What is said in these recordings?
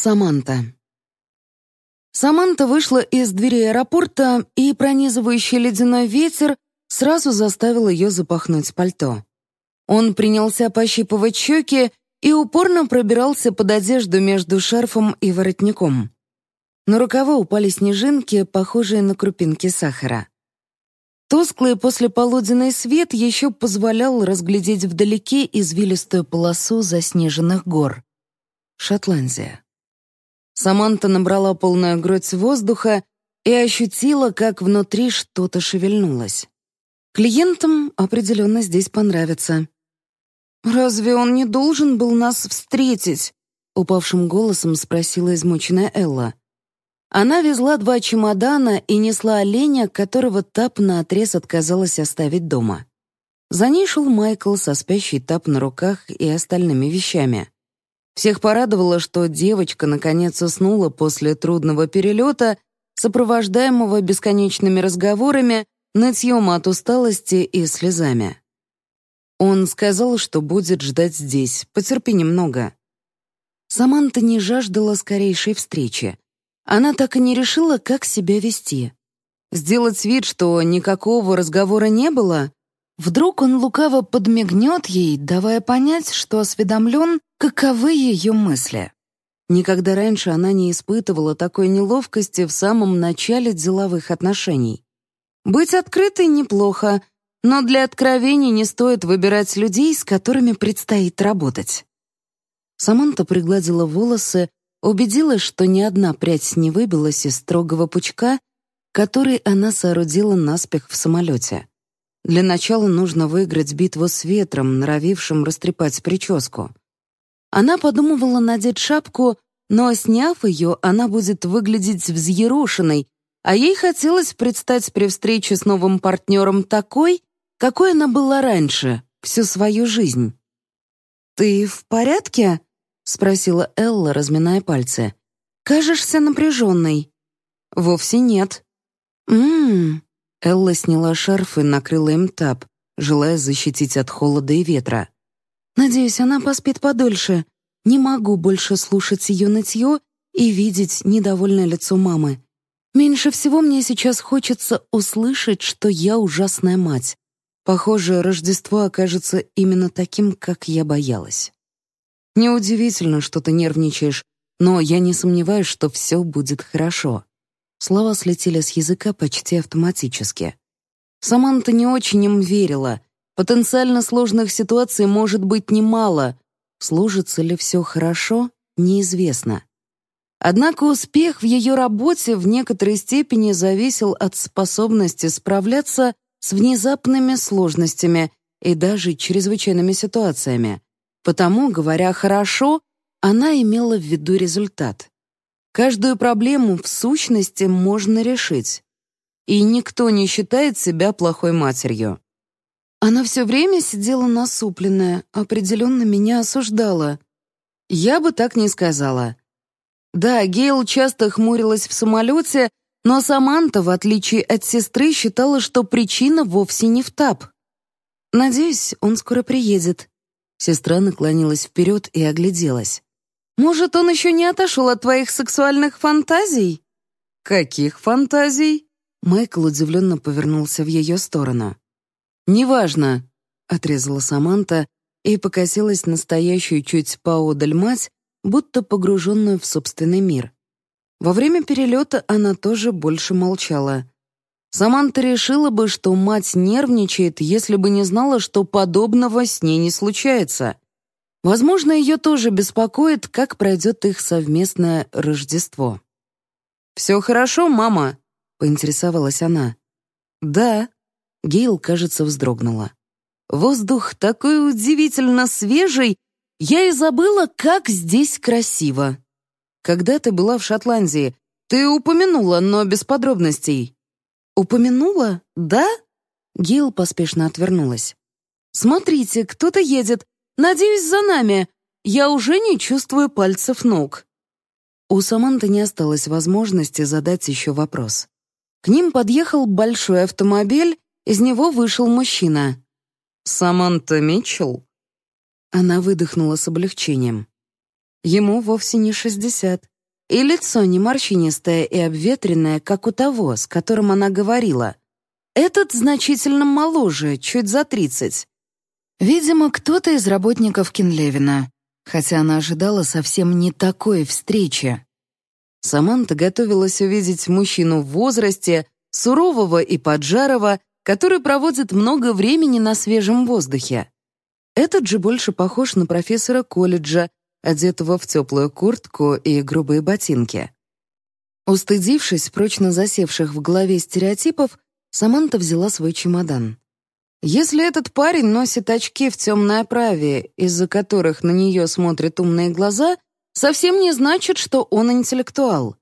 Саманта. Саманта вышла из двери аэропорта, и пронизывающий ледяной ветер сразу заставил ее запахнуть пальто. Он принялся пощипывать щеки и упорно пробирался под одежду между шарфом и воротником. На рукава упали снежинки, похожие на крупинки сахара. Тусклый послеполуденный свет еще позволял разглядеть вдалеке извилистую полосу заснеженных гор. Шотландия. Саманта набрала полную грудь воздуха и ощутила, как внутри что-то шевельнулось. Клиентам определенно здесь понравится. «Разве он не должен был нас встретить?» — упавшим голосом спросила измученная Элла. Она везла два чемодана и несла оленя, которого Тап наотрез отказалась оставить дома. За ней шел Майкл со спящей Тап на руках и остальными вещами. Всех порадовало, что девочка наконец уснула после трудного перелета, сопровождаемого бесконечными разговорами, нытьем от усталости и слезами. Он сказал, что будет ждать здесь, потерпи немного. Саманта не жаждала скорейшей встречи. Она так и не решила, как себя вести. Сделать вид, что никакого разговора не было? Вдруг он лукаво подмигнет ей, давая понять, что осведомлен, каковы ее мысли. Никогда раньше она не испытывала такой неловкости в самом начале деловых отношений. Быть открытой неплохо, но для откровений не стоит выбирать людей, с которыми предстоит работать. Саманта пригладила волосы, убедилась, что ни одна прядь не выбилась из строгого пучка, который она соорудила наспех в самолете. Для начала нужно выиграть битву с ветром, норовившим растрепать прическу. Она подумывала надеть шапку, но, сняв ее, она будет выглядеть взъерошенной, а ей хотелось предстать при встрече с новым партнером такой, какой она была раньше, всю свою жизнь. «Ты в порядке?» — спросила Элла, разминая пальцы. «Кажешься напряженной». «Вовсе нет». «М-м-м». Элла сняла шарф и накрыла им тап, желая защитить от холода и ветра. «Надеюсь, она поспит подольше. Не могу больше слушать ее нытье и видеть недовольное лицо мамы. Меньше всего мне сейчас хочется услышать, что я ужасная мать. Похоже, Рождество окажется именно таким, как я боялась». Неудивительно, что ты нервничаешь, но я не сомневаюсь, что все будет хорошо». Слова слетели с языка почти автоматически. Саманта не очень им верила. Потенциально сложных ситуаций может быть немало. Сложится ли все хорошо, неизвестно. Однако успех в ее работе в некоторой степени зависел от способности справляться с внезапными сложностями и даже чрезвычайными ситуациями. Потому, говоря «хорошо», она имела в виду результат. Каждую проблему в сущности можно решить. И никто не считает себя плохой матерью. Она все время сидела насупленная, определенно меня осуждала. Я бы так не сказала. Да, Гейл часто хмурилась в самолете, но Саманта, в отличие от сестры, считала, что причина вовсе не в ТАП. «Надеюсь, он скоро приедет», Сестра наклонилась вперед и огляделась. «Может, он еще не отошел от твоих сексуальных фантазий?» «Каких фантазий?» Майкл удивленно повернулся в ее сторону. «Неважно», — отрезала Саманта и покосилась настоящую чуть поодаль мать, будто погруженную в собственный мир. Во время перелета она тоже больше молчала. Саманта решила бы, что мать нервничает, если бы не знала, что подобного с ней не случается. Возможно, ее тоже беспокоит, как пройдет их совместное Рождество. «Все хорошо, мама?» — поинтересовалась она. «Да». Гейл, кажется, вздрогнула. «Воздух такой удивительно свежий, я и забыла, как здесь красиво. Когда ты была в Шотландии, ты упомянула, но без подробностей. «Упомянула? Да?» Гейл поспешно отвернулась. «Смотрите, кто-то едет. Надеюсь, за нами. Я уже не чувствую пальцев ног». У Саманты не осталось возможности задать еще вопрос. К ним подъехал большой автомобиль, из него вышел мужчина. «Саманта Митчелл?» Она выдохнула с облегчением. Ему вовсе не шестьдесят. И лицо не морщинистое и обветренное, как у того, с которым она говорила. Этот значительно моложе, чуть за тридцать. Видимо, кто-то из работников Кинлевина, хотя она ожидала совсем не такой встречи. Саманта готовилась увидеть мужчину в возрасте, сурового и поджарого, который проводит много времени на свежем воздухе. Этот же больше похож на профессора колледжа, одетого в теплую куртку и грубые ботинки. Устыдившись прочно засевших в голове стереотипов, Саманта взяла свой чемодан. Если этот парень носит очки в темной оправе, из-за которых на нее смотрят умные глаза, совсем не значит, что он интеллектуал.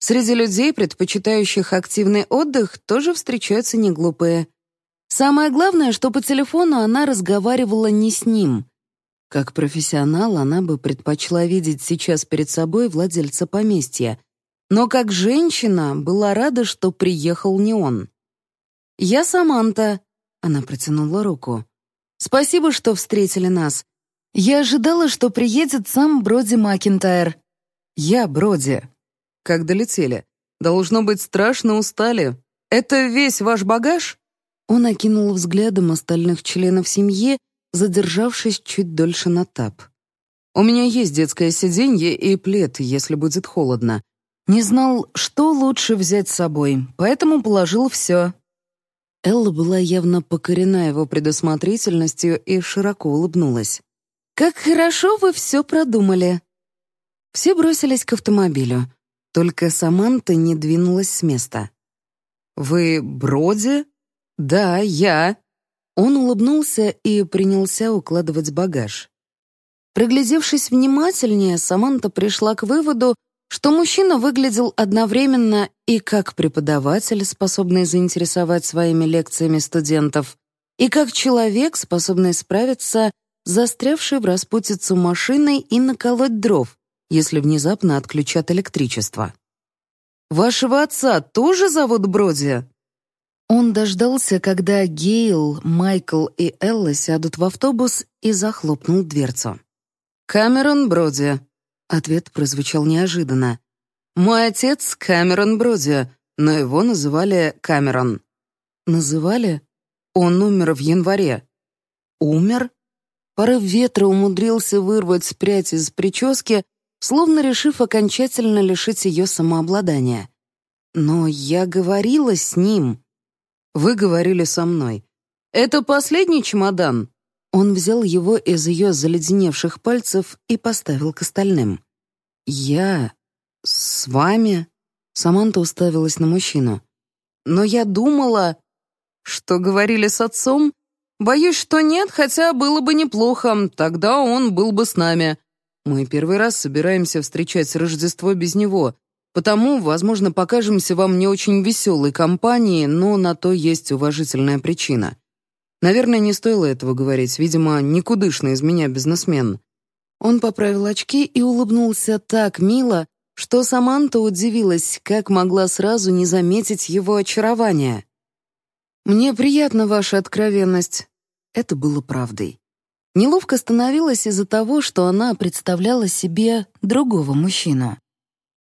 Среди людей, предпочитающих активный отдых, тоже встречаются неглупые. Самое главное, что по телефону она разговаривала не с ним. Как профессионал она бы предпочла видеть сейчас перед собой владельца поместья. Но как женщина была рада, что приехал не он. «Я Саманта», — она протянула руку. «Спасибо, что встретили нас. Я ожидала, что приедет сам Броди Макинтайр». «Я Броди», как долетели. Должно быть, страшно устали. Это весь ваш багаж?» Он окинул взглядом остальных членов семьи, задержавшись чуть дольше на тап. «У меня есть детское сиденье и плед, если будет холодно. Не знал, что лучше взять с собой, поэтому положил все». Элла была явно покорена его предусмотрительностью и широко улыбнулась. «Как хорошо вы все продумали!» Все бросились к автомобилю. Только Саманта не двинулась с места. «Вы Броди?» «Да, я». Он улыбнулся и принялся укладывать багаж. Приглядевшись внимательнее, Саманта пришла к выводу, что мужчина выглядел одновременно и как преподаватель, способный заинтересовать своими лекциями студентов, и как человек, способный справиться с застрявшей в распутицу машиной и наколоть дров, если внезапно отключат электричество. «Вашего отца тоже зовут Броди?» Он дождался, когда Гейл, Майкл и Элла сядут в автобус и захлопнул дверцу. «Камерон Броди», — ответ прозвучал неожиданно. «Мой отец Камерон Броди, но его называли Камерон». «Называли? Он умер в январе». «Умер?» Порыв ветра умудрился вырвать прядь из прически, словно решив окончательно лишить ее самообладания. «Но я говорила с ним». «Вы говорили со мной. Это последний чемодан?» Он взял его из ее заледеневших пальцев и поставил к остальным. «Я... с вами?» Саманта уставилась на мужчину. «Но я думала...» «Что говорили с отцом?» «Боюсь, что нет, хотя было бы неплохо. Тогда он был бы с нами. Мы первый раз собираемся встречать Рождество без него, потому, возможно, покажемся вам не очень веселой компанией, но на то есть уважительная причина. Наверное, не стоило этого говорить, видимо, никудышный из меня бизнесмен». Он поправил очки и улыбнулся так мило, что Саманта удивилась, как могла сразу не заметить его очарование. «Мне приятна ваша откровенность». Это было правдой. Неловко становилось из-за того, что она представляла себе другого мужчину.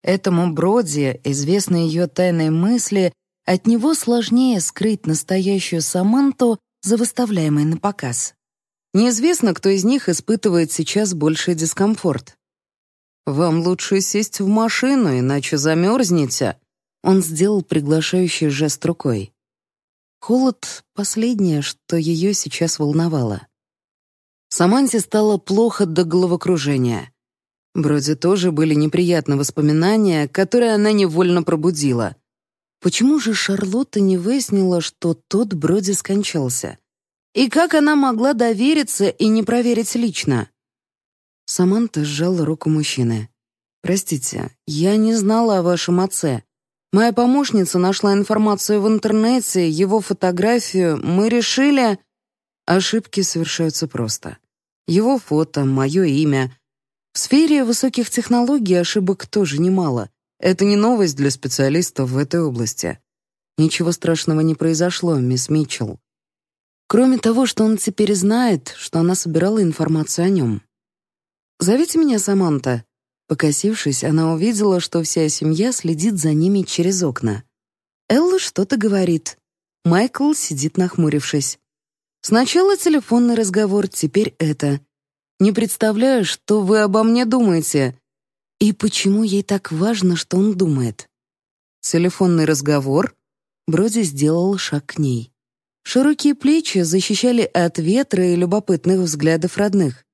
Этому Броди, известной ее тайной мысли, от него сложнее скрыть настоящую Саманту за выставляемой на показ. Неизвестно, кто из них испытывает сейчас больший дискомфорт. «Вам лучше сесть в машину, иначе замерзнете», он сделал приглашающий жест рукой. Холод — последнее, что ее сейчас волновало. Саманте стало плохо до головокружения. Броди тоже были неприятные воспоминания, которые она невольно пробудила. Почему же Шарлотта не выяснила, что тот Броди скончался? И как она могла довериться и не проверить лично? Саманта сжала руку мужчины. «Простите, я не знала о вашем отце. Моя помощница нашла информацию в интернете, его фотографию. Мы решили...» Ошибки совершаются просто. Его фото, мое имя. В сфере высоких технологий ошибок тоже немало. Это не новость для специалистов в этой области. Ничего страшного не произошло, мисс Митчелл. Кроме того, что он теперь знает, что она собирала информацию о нем. «Зовите меня Саманта». Покосившись, она увидела, что вся семья следит за ними через окна. Элла что-то говорит. Майкл сидит нахмурившись. Сначала телефонный разговор, теперь это. Не представляю, что вы обо мне думаете. И почему ей так важно, что он думает? Телефонный разговор? Броди сделал шаг к ней. Широкие плечи защищали от ветра и любопытных взглядов родных.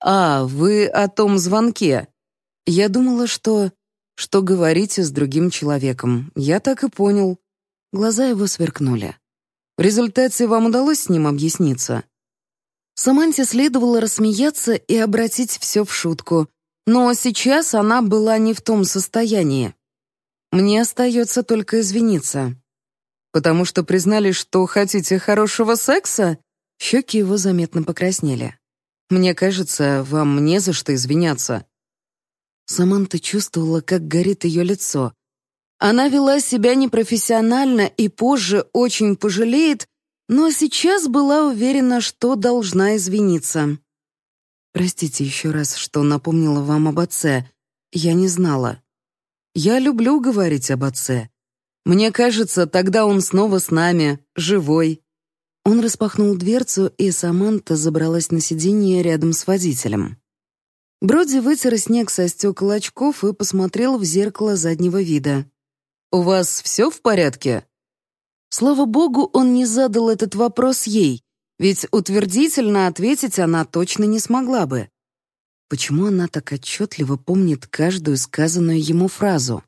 «А, вы о том звонке. Я думала, что... что говорите с другим человеком. Я так и понял». Глаза его сверкнули. «В результате вам удалось с ним объясниться?» Саманте следовало рассмеяться и обратить все в шутку, но сейчас она была не в том состоянии. Мне остается только извиниться. Потому что признали, что хотите хорошего секса? Щеки его заметно покраснели. Мне кажется, вам не за что извиняться. Саманта чувствовала, как горит ее лицо. Она вела себя непрофессионально и позже очень пожалеет, но сейчас была уверена, что должна извиниться. «Простите еще раз, что напомнила вам об отце. Я не знала. Я люблю говорить об отце. Мне кажется, тогда он снова с нами, живой». Он распахнул дверцу, и Саманта забралась на сиденье рядом с водителем. Броди вытер снег со стекол очков и посмотрел в зеркало заднего вида. «У вас все в порядке?» Слава богу, он не задал этот вопрос ей, ведь утвердительно ответить она точно не смогла бы. Почему она так отчетливо помнит каждую сказанную ему фразу?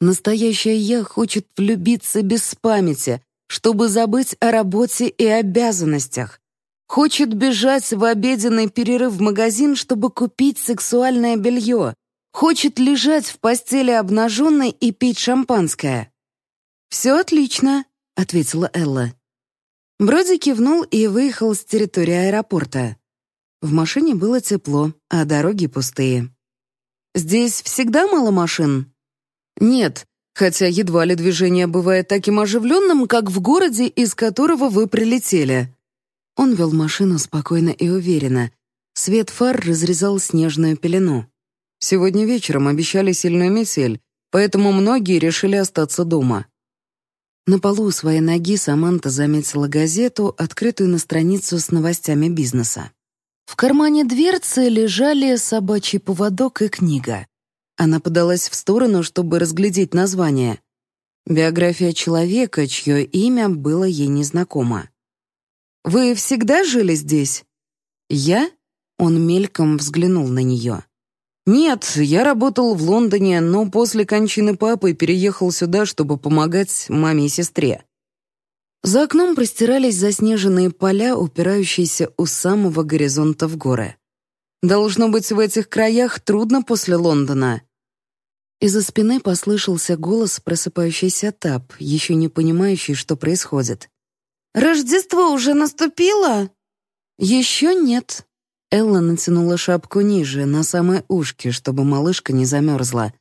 Настоящая я хочет влюбиться без памяти, чтобы забыть о работе и обязанностях, Хочет бежать в обеденный перерыв в магазин, чтобы купить сексуальное белье. Хочет лежать в постели обнаженной и пить шампанское. «Все отлично», — ответила Элла. Броди кивнул и выехал с территории аэропорта. В машине было тепло, а дороги пустые. «Здесь всегда мало машин?» «Нет, хотя едва ли движение бывает таким оживленным, как в городе, из которого вы прилетели», он вел машину спокойно и уверенно. Свет фар разрезал снежную пелену. Сегодня вечером обещали сильную метель, поэтому многие решили остаться дома. На полу у своей ноги Саманта заметила газету, открытую на страницу с новостями бизнеса. В кармане дверцы лежали собачий поводок и книга. Она подалась в сторону, чтобы разглядеть название. Биография человека, чье имя было ей незнакомо. «Вы всегда жили здесь?» «Я?» Он мельком взглянул на нее. «Нет, я работал в Лондоне, но после кончины папы переехал сюда, чтобы помогать маме и сестре». За окном простирались заснеженные поля, упирающиеся у самого горизонта в горы. «Должно быть, в этих краях трудно после Лондона». Из-за спины послышался голос просыпающийся Тап, еще не понимающий, что происходит. Рождество уже наступило?» «Еще нет». Элла натянула шапку ниже, на самое ушки, чтобы малышка не замерзла.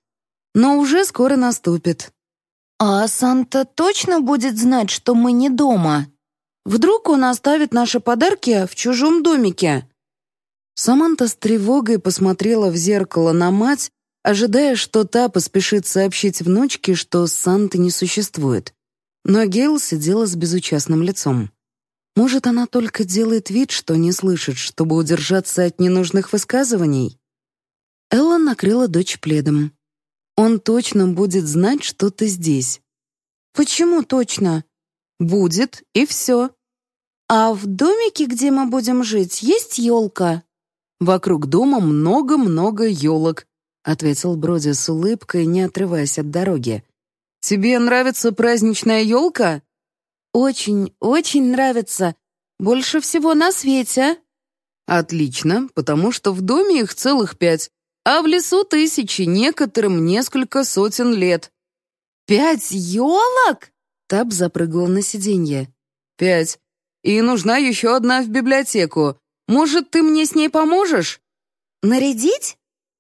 «Но уже скоро наступит». «А Санта точно будет знать, что мы не дома? Вдруг он оставит наши подарки в чужом домике?» Саманта с тревогой посмотрела в зеркало на мать, ожидая, что та поспешит сообщить внучке, что Санты не существует. Но Гейл сидела с безучастным лицом. Может, она только делает вид, что не слышит, чтобы удержаться от ненужных высказываний? Элла накрыла дочь пледом. «Он точно будет знать, что ты здесь». «Почему точно?» «Будет, и все». «А в домике, где мы будем жить, есть елка?» «Вокруг дома много-много елок», — ответил Броди с улыбкой, не отрываясь от дороги. Тебе нравится праздничная елка?» «Очень, очень нравится. Больше всего на свете». «Отлично, потому что в доме их целых пять, а в лесу тысячи, некоторым несколько сотен лет». «Пять елок?» Таб запрыгал на сиденье. «Пять. И нужна еще одна в библиотеку. Может, ты мне с ней поможешь?» «Нарядить?»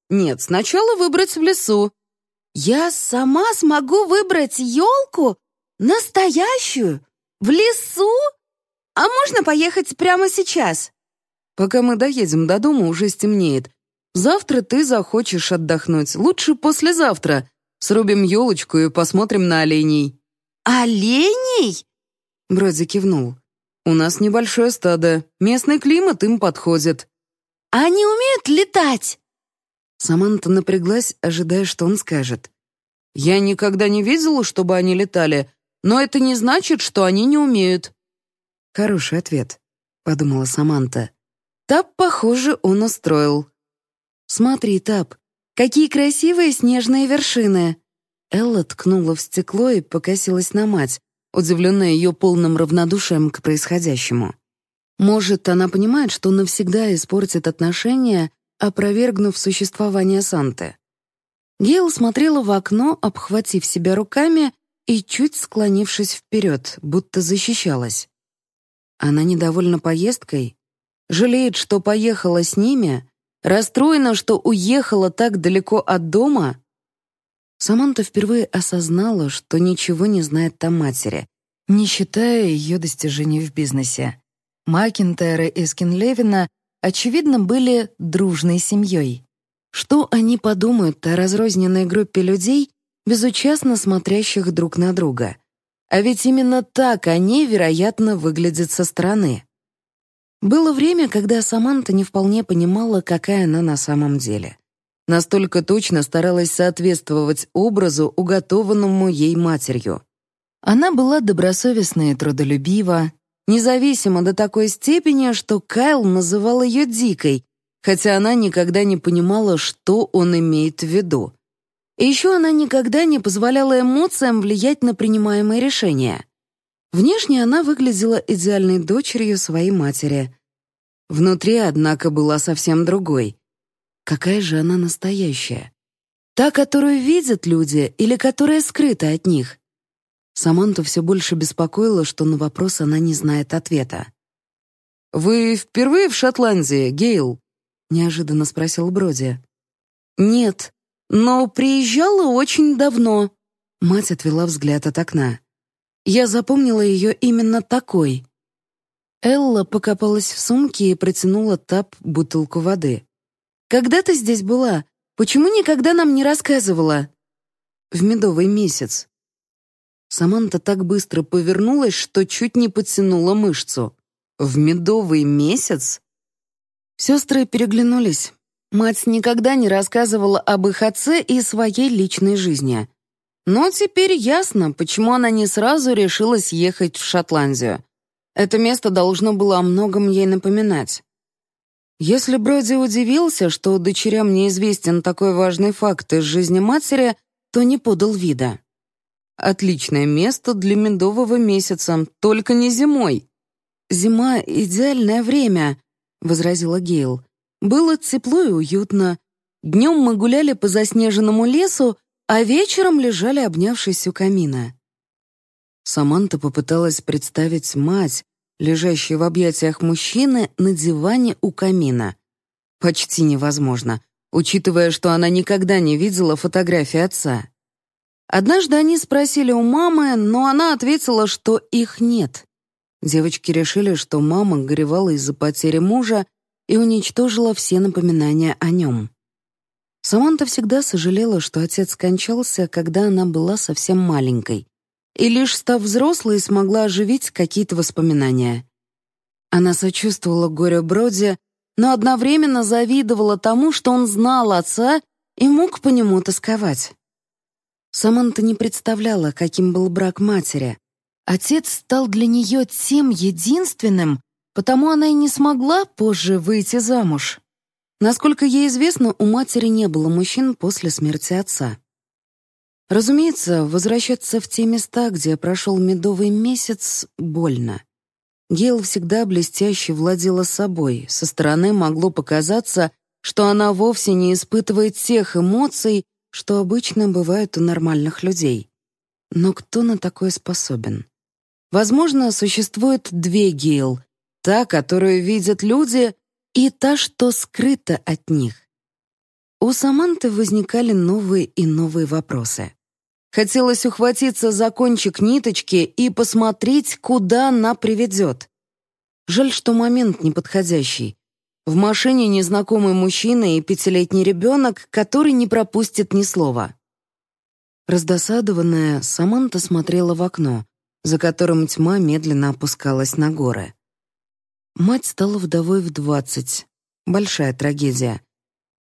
«Нет, сначала выбрать в лесу. «Я сама смогу выбрать елку? Настоящую? В лесу? А можно поехать прямо сейчас?» «Пока мы доедем до дома, уже стемнеет. Завтра ты захочешь отдохнуть. Лучше послезавтра. Срубим елочку и посмотрим на оленей». «Оленей?» Броди кивнул. «У нас небольшое стадо. Местный климат им подходит». «Они умеют летать?» Саманта напряглась, ожидая, что он скажет. «Я никогда не видела, чтобы они летали, но это не значит, что они не умеют». «Хороший ответ», — подумала Саманта. Тап, похоже, он устроил. «Смотри, Тап, какие красивые снежные вершины!» Элла ткнула в стекло и покосилась на мать, удивленная ее полным равнодушием к происходящему. Может, она понимает, что навсегда испортит отношения, опровергнув существование Санты. Гейл смотрела в окно, обхватив себя руками и чуть склонившись вперед, будто защищалась. Она недовольна поездкой, жалеет, что поехала с ними, расстроена, что уехала так далеко от дома. Саманта впервые осознала, что ничего не знает о матери, не считая ее достижений в бизнесе. Макинтайра и Скинлевина, очевидно, были дружной семьей. Что они подумают о разрозненной группе людей, безучастно смотрящих друг на друга? А ведь именно так они, вероятно, выглядят со стороны. Было время, когда Саманта не вполне понимала, какая она на самом деле. Настолько точно старалась соответствовать образу, уготованному ей матерью. Она была добросовестна и трудолюбива, независимо до такой степени, что Кайл называл ее дикой, хотя она никогда не понимала, что он имеет в виду. Еще она никогда не позволяла эмоциям влиять на принимаемые решения. Внешне она выглядела идеальной дочерью своей матери. Внутри, однако, была совсем другой. Какая же она настоящая? Та, которую видят люди или которая скрыта от них? Саманту все больше беспокоило, что на вопрос она не знает ответа. «Вы впервые в Шотландии, Гейл?» — неожиданно спросил Броди. «Нет, но приезжала очень давно». Мать отвела взгляд от окна. Я запомнила ее именно такой. Элла покопалась в сумке и протянула Тап бутылку воды. «Когда ты здесь была? Почему никогда нам не рассказывала?» «В медовый месяц». Саманта так быстро повернулась, что чуть не подтянула мышцу. «В медовый месяц?» Сестры переглянулись. Мать никогда не рассказывала об их отце и своей личной жизни. Но теперь ясно, почему она не сразу решилась ехать в Шотландию. Это место должно было о многом ей напоминать. Если Броди удивился, что дочерям неизвестен такой важный факт из жизни матери, то не подал вида. Отличное место для медового месяца, только не зимой. «Зима — идеальное время», — возразила Гейл. «Было тепло и уютно. Днем мы гуляли по заснеженному лесу, а вечером лежали, обнявшись у камина. Саманта попыталась представить мать, лежащую в объятиях мужчины на диване у камина. Почти невозможно, учитывая, что она никогда не видела фотографии отца. Однажды они спросили у мамы, но она ответила, что их нет. Девочки решили, что мама горевала из-за потери мужа и уничтожила все напоминания о нем. Саманта всегда сожалела, что отец скончался, когда она была совсем маленькой, и лишь став взрослой смогла оживить какие-то воспоминания. Она сочувствовала горю Броди, но одновременно завидовала тому, что он знал отца и мог по нему тосковать. Саманта не представляла, каким был брак матери. Отец стал для нее тем единственным, потому она и не смогла позже выйти замуж. Насколько ей известно, у матери не было мужчин после смерти отца. Разумеется, возвращаться в те места, где прошел медовый месяц, больно. Гейл всегда блестяще владела собой. Со стороны могло показаться, что она вовсе не испытывает тех эмоций, что обычно бывают у нормальных людей. Но кто на такое способен? Возможно, существует две Гейл. Та, которую видят люди, и та, что скрыта от них. У Саманты возникали новые и новые вопросы. Хотелось ухватиться за кончик ниточки и посмотреть, куда она приведет. Жаль, что момент неподходящий. В машине незнакомый мужчина и пятилетний ребенок, который не пропустит ни слова. Раздосадованная, Саманта смотрела в окно, за которым тьма медленно опускалась на горы. Мать стала вдовой в двадцать. Большая трагедия.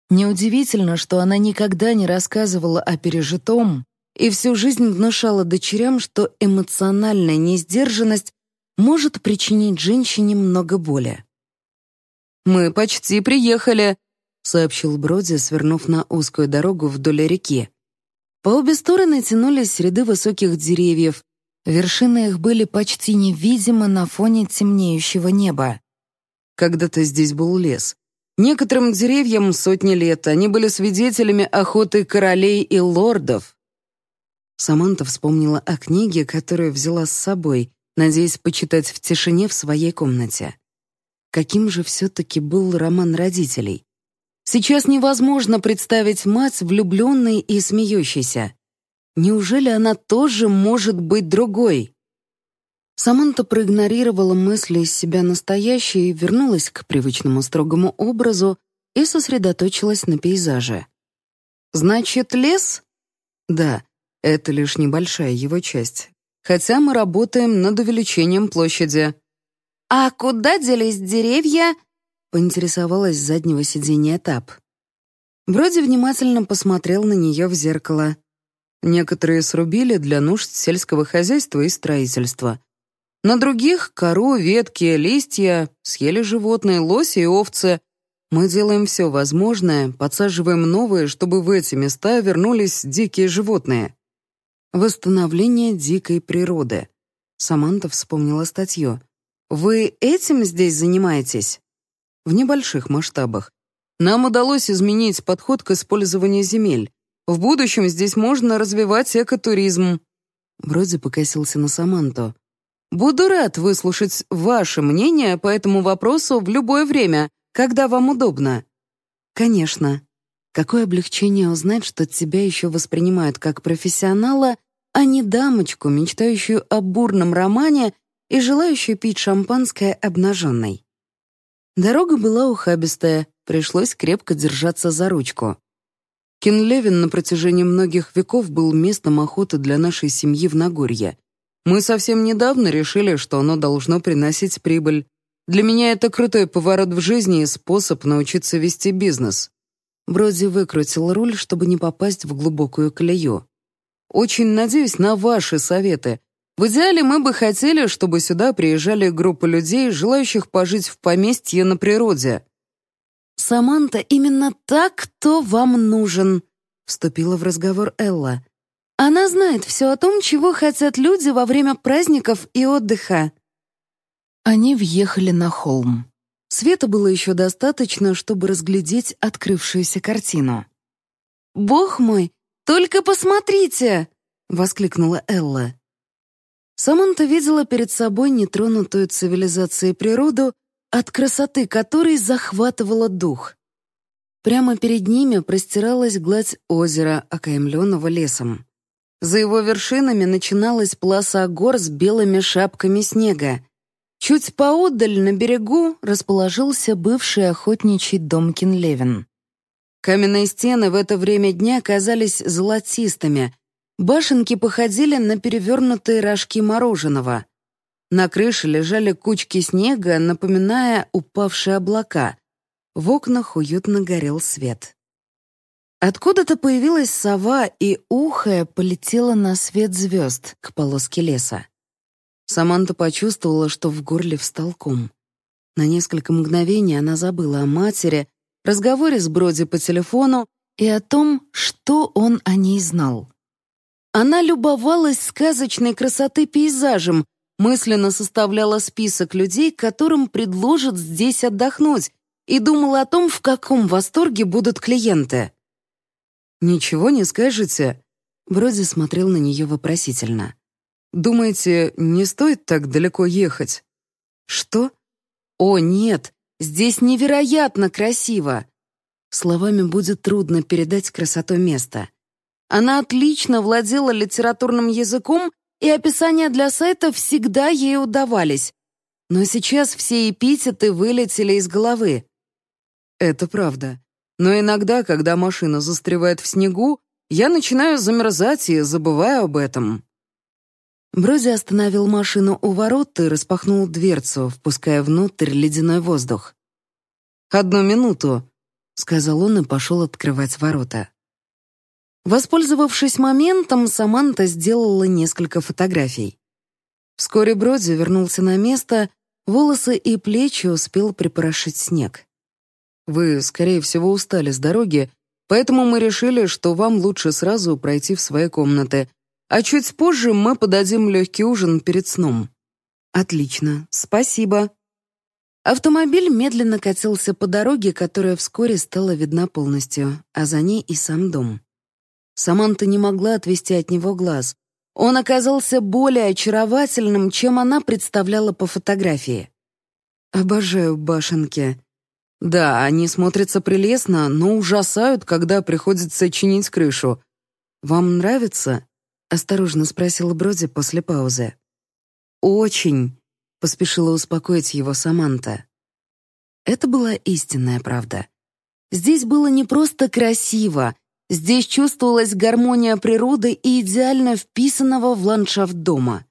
Неудивительно, что она никогда не рассказывала о пережитом и всю жизнь внушала дочерям, что эмоциональная несдержанность может причинить женщине много боли. «Мы почти приехали», — сообщил Броди, свернув на узкую дорогу вдоль реки. По обе стороны тянулись ряды высоких деревьев. Вершины их были почти невидимы на фоне темнеющего неба. Когда-то здесь был лес. Некоторым деревьям сотни лет они были свидетелями охоты королей и лордов. Саманта вспомнила о книге, которую взяла с собой, надеясь почитать в тишине в своей комнате. Каким же все-таки был роман родителей? Сейчас невозможно представить мать влюбленной и смеющейся. Неужели она тоже может быть другой? Саманта проигнорировала мысли из себя настоящей, вернулась к привычному строгому образу и сосредоточилась на пейзаже. «Значит, лес?» «Да, это лишь небольшая его часть. Хотя мы работаем над увеличением площади. «А куда делись деревья?» — поинтересовалась заднего сиденья Тап. Вроде внимательно посмотрел на нее в зеркало. Некоторые срубили для нужд сельского хозяйства и строительства. На других — кору, ветки, листья, съели животные, лоси и овцы. Мы делаем все возможное, подсаживаем новые, чтобы в эти места вернулись дикие животные. Восстановление дикой природы. Саманта вспомнила статью. Вы этим здесь занимаетесь? В небольших масштабах. Нам удалось изменить подход к использованию земель. В будущем здесь можно развивать экотуризм. Броди покосился на Саманту. Буду рад выслушать ваше мнение по этому вопросу в любое время, когда вам удобно. Конечно. Какое облегчение узнать, что тебя еще воспринимают как профессионала, а не дамочку, мечтающую о бурном романе и желающую пить шампанское обнаженной. Дорога была ухабистая, пришлось крепко держаться за ручку. Кинлевин на протяжении многих веков был местом охоты для нашей семьи в Нагорье. Мы совсем недавно решили, что оно должно приносить прибыль. Для меня это крутой поворот в жизни и способ научиться вести бизнес. Броди выкрутил руль, чтобы не попасть в глубокую колею. Очень надеюсь на ваши советы, в идеале мы бы хотели, чтобы сюда приезжали группы людей, желающих пожить в поместье на природе. «Саманта, именно так, кто вам нужен», — вступила в разговор Элла. «Она знает все о том, чего хотят люди во время праздников и отдыха». Они въехали на холм. Света было еще достаточно, чтобы разглядеть открывшуюся картину. «Бог мой, только посмотрите!» — воскликнула Элла. Саманта видела перед собой нетронутую цивилизацией природу, от красоты которой захватывала дух. Прямо перед ними простиралась гладь озера, окаймленного лесом. За его вершинами начиналась полоса гор с белыми шапками снега. Чуть поодаль на берегу расположился бывший охотничий дом Кинлевин. Каменные стены в это время дня казались золотистыми, Башенки походили на перевернутые рожки мороженого. На крыше лежали кучки снега, напоминая упавшие облака. В окнах уютно горел свет. Откуда-то появилась сова и, ухая, полетела на свет звезд к полоске леса. Саманта почувствовала, что в горле встал ком. На несколько мгновений она забыла о матери, разговоре с Броди по телефону и о том, что он о ней знал. Она любовалась сказочной красоты пейзажем, мысленно составляла список людей, которым предложат здесь отдохнуть, и думала о том, в каком восторге будут клиенты. «Ничего не скажете?» Броди смотрел на нее вопросительно. «Думаете, не стоит так далеко ехать?» «Что? О, нет, здесь невероятно красиво!» Словами будет трудно передать красоту места. Она отлично владела литературным языком, и описания для сайта всегда ей удавались. Но сейчас все эпитеты вылетели из головы. это правда. Но иногда, когда машина застревает в снегу, я начинаю замерзать и забываю об этом». Броди остановил машину у ворот и распахнул дверцу, впуская внутрь ледяной воздух. «Одну минуту», — сказал он и пошел открывать ворота. Воспользовавшись моментом, Саманта сделала несколько фотографий. Вскоре Броди вернулся на место, волосы и плечи успел припорошить снег. «Вы, скорее всего, устали с дороги, поэтому мы решили, что вам лучше сразу пройти в свои комнаты, а чуть позже мы подадим легкий ужин перед сном». «Отлично, спасибо». Автомобиль медленно катился по дороге, которая вскоре стала видна полностью, а за ней и сам дом. Саманта не могла отвести от него глаз. Он оказался более очаровательным, чем она представляла по фотографии. «Обожаю башенки», да, они смотрятся прелестно, но ужасают, когда приходится чинить крышу. Вам нравится? Осторожно спросила Броди после паузы. Очень, поспешила успокоить его Саманта. Это была истинная правда. Здесь было не просто красиво, здесь чувствовалась гармония природы и идеально вписанного в ландшафт дома.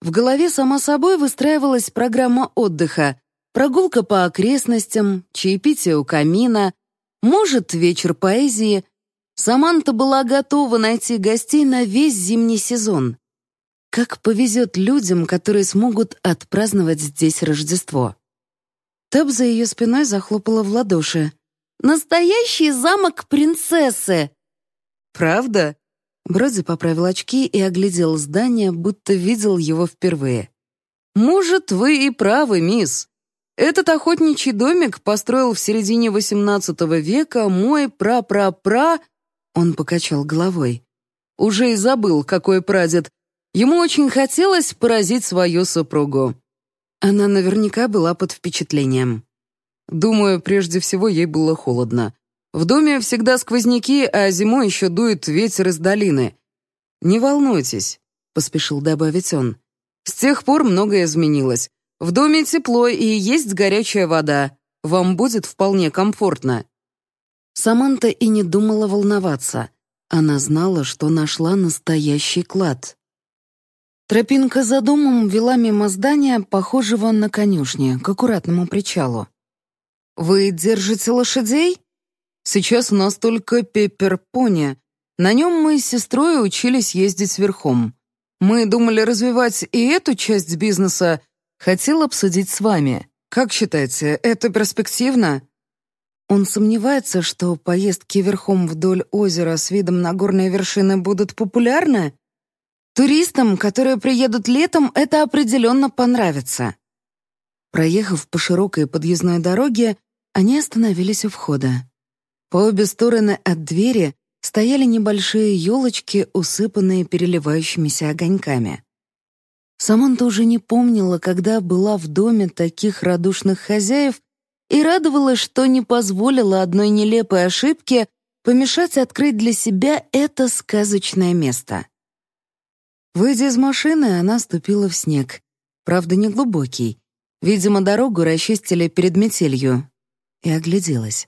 В голове сама собой выстраивалась программа отдыха, Прогулка по окрестностям, чаепитие у камина, может, вечер поэзии. Саманта была готова найти гостей на весь зимний сезон. Как повезет людям, которые смогут отпраздновать здесь Рождество. Таб за ее спиной захлопала в ладоши. «Настоящий замок принцессы!» «Правда?» Броди поправил очки и оглядел здание, будто видел его впервые. «Может, вы и правы, мисс. Этот охотничий домик построил в середине XVIII века мой пра-пра-пра...» Он покачал головой. «Уже и забыл, какой прадед. Ему очень хотелось поразить свою супругу». Она наверняка была под впечатлением. Думаю, прежде всего ей было холодно. В доме всегда сквозняки, а зимой еще дует ветер из долины. «Не волнуйтесь», — поспешил добавить он. «С тех пор многое изменилось. В доме тепло и есть горячая вода. Вам будет вполне комфортно». Саманта и не думала волноваться. Она знала, что нашла настоящий клад. Тропинка за домом вела мимо здания, похожего на конюшни, к аккуратному причалу. «Вы держите лошадей?» «Сейчас у нас только пеппер-пони. На нем мы с сестрой учились ездить верхом. Мы думали развивать и эту часть бизнеса, Хотел обсудить с вами. Как считаете, это перспективно?» Он сомневается, что поездки верхом вдоль озера с видом на горные вершины будут популярны? Туристам, которые приедут летом, это определенно понравится. Проехав по широкой подъездной дороге, они остановились у входа. По обе стороны от двери стояли небольшие елочки, усыпанные переливающимися огоньками. Саманта уже не помнила, когда была в доме таких радушных хозяев и радовалась, что не позволила одной нелепой ошибке помешать открыть для себя это сказочное место. Выйдя из машины, она ступила в снег. Правда, не глубокий. Видимо, дорогу расчистили перед метелью. И огляделась.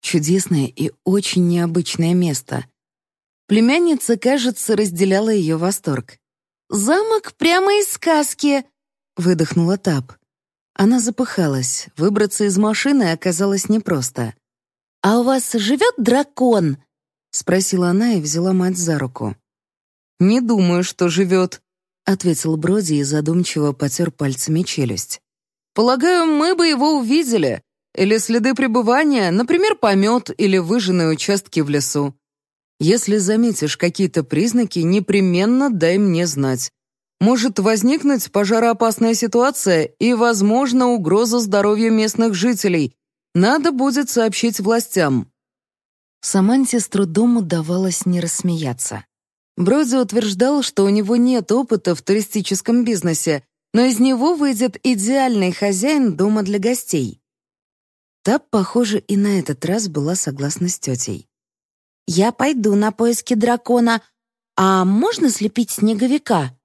Чудесное и очень необычное место. Племянница, кажется, разделяла ее восторг. «Замок прямо из сказки!» — выдохнула Тап. Она запыхалась, выбраться из машины оказалось непросто. «А у вас живет дракон?» — спросила она и взяла мать за руку. «Не думаю, что живет», — ответил Броди и задумчиво потер пальцами челюсть. «Полагаю, мы бы его увидели. Или следы пребывания, например, помет или выжженные участки в лесу. Если заметишь какие-то признаки, непременно дай мне знать. Может возникнуть пожароопасная ситуация и, возможно, угроза здоровью местных жителей. Надо будет сообщить властям». Саманте с трудом удавалось не рассмеяться. Броди утверждал, что у него нет опыта в туристическом бизнесе, но из него выйдет идеальный хозяин дома для гостей. Тап, похоже, и на этот раз была согласна с тетей. «Я пойду на поиски дракона. А можно слепить снеговика?»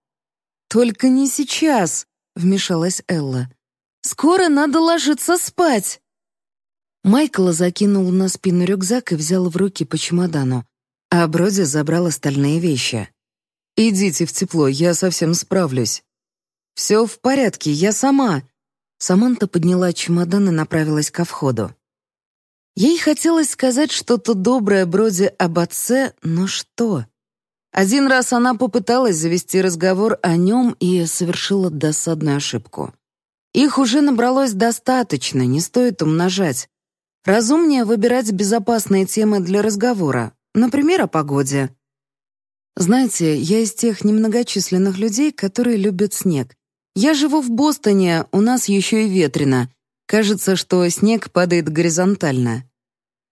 «Только не сейчас», — вмешалась Элла. «Скоро надо ложиться спать». Майкл закинул на спину рюкзак и взял в руки по чемодану, а Броди забрал остальные вещи. «Идите в тепло, я совсем справлюсь». «Все в порядке, я сама». Саманта подняла чемодан и направилась ко входу. Ей хотелось сказать что-то доброе Броди об отце, но что? Один раз она попыталась завести разговор о нем и совершила досадную ошибку. Их уже набралось достаточно, не стоит умножать. Разумнее выбирать безопасные темы для разговора, например, о погоде. Знаете, я из тех немногочисленных людей, которые любят снег. Я живу в Бостоне, у нас еще и ветрено. Кажется, что снег падает горизонтально.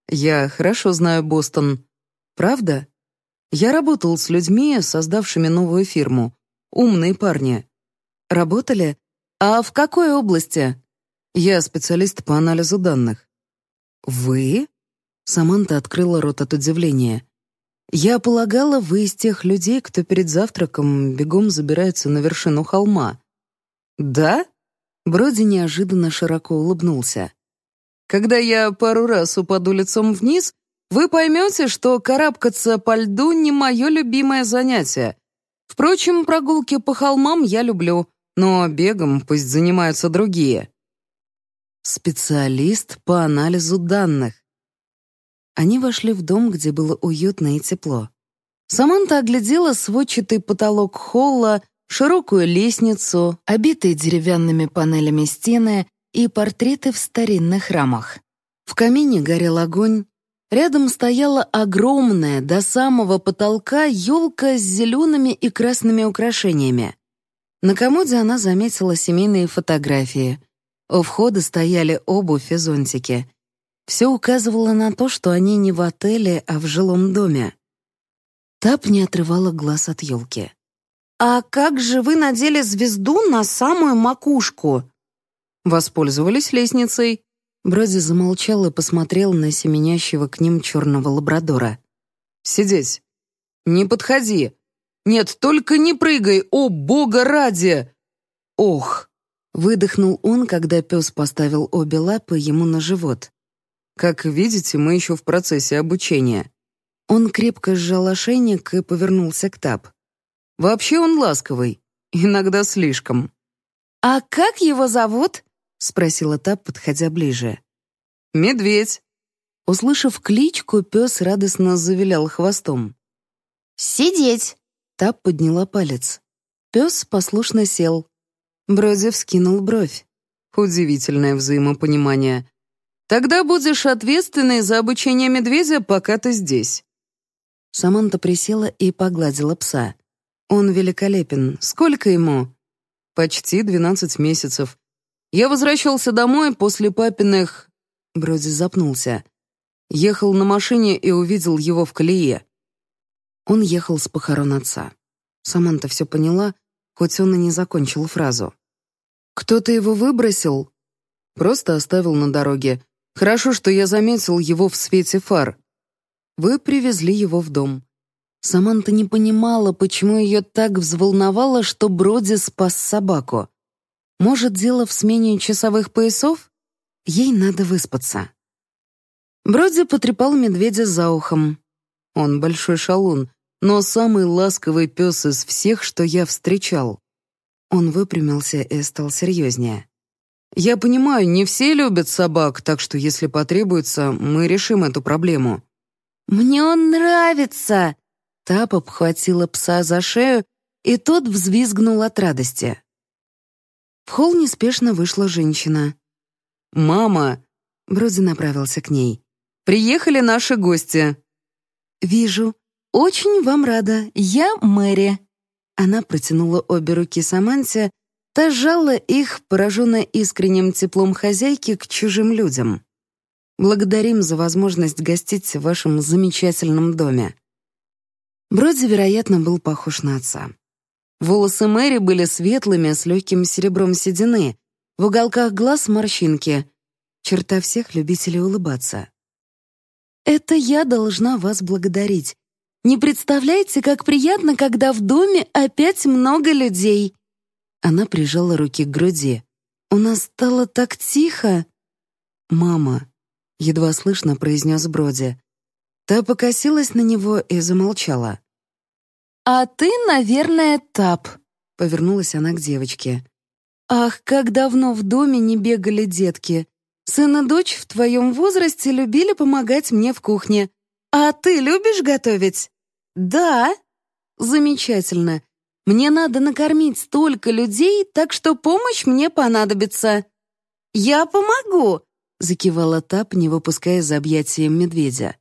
Я хорошо знаю Бостон. Правда? Я работал с людьми, создавшими новую фирму. Умные парни. Работали? А в какой области? Я специалист по анализу данных. Вы? Саманта открыла рот от удивления. Я полагала, вы из тех людей, кто перед завтраком бегом забирается на вершину холма. Да? Броди неожиданно широко улыбнулся. Когда я пару раз упаду лицом вниз, вы поймете, что карабкаться по льду не мое любимое занятие. Впрочем, прогулки по холмам я люблю, но бегом пусть занимаются другие. Специалист по анализу данных. Они вошли в дом, где было уютно и тепло. Саманта оглядела сводчатый потолок холла, широкую лестницу, обитые деревянными панелями стены и портреты в старинных рамах. В камине горел огонь, Рядом стояла огромная, до самого потолка, елка с зелеными и красными украшениями. На комоде она заметила семейные фотографии. У входа стояли обувь и зонтики. Все указывало на то, что они не в отеле, а в жилом доме. Тап не отрывала глаз от елки. «А как же вы надели звезду на самую макушку?» «Воспользовались лестницей», Броди замолчал и посмотрел на семенящего к ним черного лабрадора. «Сидеть! Не подходи! Нет, только не прыгай! О, бога ради!» «Ох!» — выдохнул он, когда пес поставил обе лапы ему на живот. «Как видите, мы еще в процессе обучения». Он крепко сжал ошейник и повернулся к Тап. «Вообще он ласковый, иногда слишком». «А как его зовут?» — спросила та, подходя ближе. «Медведь». Услышав кличку, пес радостно завилял хвостом. «Сидеть!» — та подняла палец. Пес послушно сел. Броди вскинул бровь. Удивительное взаимопонимание. «Тогда будешь ответственной за обучение медведя, пока ты здесь». Саманта присела и погладила пса. «Он великолепен. Сколько ему?» «Почти двенадцать месяцев. Я возвращался домой после папиных...» Броди запнулся. Ехал на машине и увидел его в колее. Он ехал с похорон отца. Саманта все поняла, хоть он и не закончил фразу. «Кто-то его выбросил?» «Просто оставил на дороге. Хорошо, что я заметил его в свете фар. Вы привезли его в дом». Саманта не понимала, почему ее так взволновало, что Броди спас собаку. Может, дело в смене часовых поясов? Ей надо выспаться. Броди потрепал медведя за ухом. Он большой шалун, но самый ласковый пес из всех, что я встречал. Он выпрямился и стал серьезнее. «Я понимаю, не все любят собак, так что, если потребуется, мы решим эту проблему». «Мне он нравится!» Тап обхватила пса за шею, и тот взвизгнул от радости. В холл неспешно вышла женщина. «Мама!» — Броди направился к ней. «Приехали наши гости!» «Вижу. Очень вам рада. Я Мэри». Она протянула обе руки Саманте, та сжала их, пораженная искренним теплом хозяйки к чужим людям. «Благодарим за возможность гостить в вашем замечательном доме». Броди, вероятно, был похож на отца. Волосы Мэри были светлыми, с легким серебром седины, в уголках глаз морщинки. Черта всех любителей улыбаться. «Это я должна вас благодарить. Не представляете, как приятно, когда в доме опять много людей!» Она прижала руки к груди. «У нас стало так тихо!» «Мама!» — едва слышно произнес Броди. Та покосилась на него и замолчала. «А ты, наверное, Тап», — повернулась она к девочке. «Ах, как давно в доме не бегали детки. Сын и дочь в твоем возрасте любили помогать мне в кухне. А ты любишь готовить?» «Да». «Замечательно. Мне надо накормить столько людей, так что помощь мне понадобится». «Я помогу», — закивала Тап, не выпуская из объятия медведя.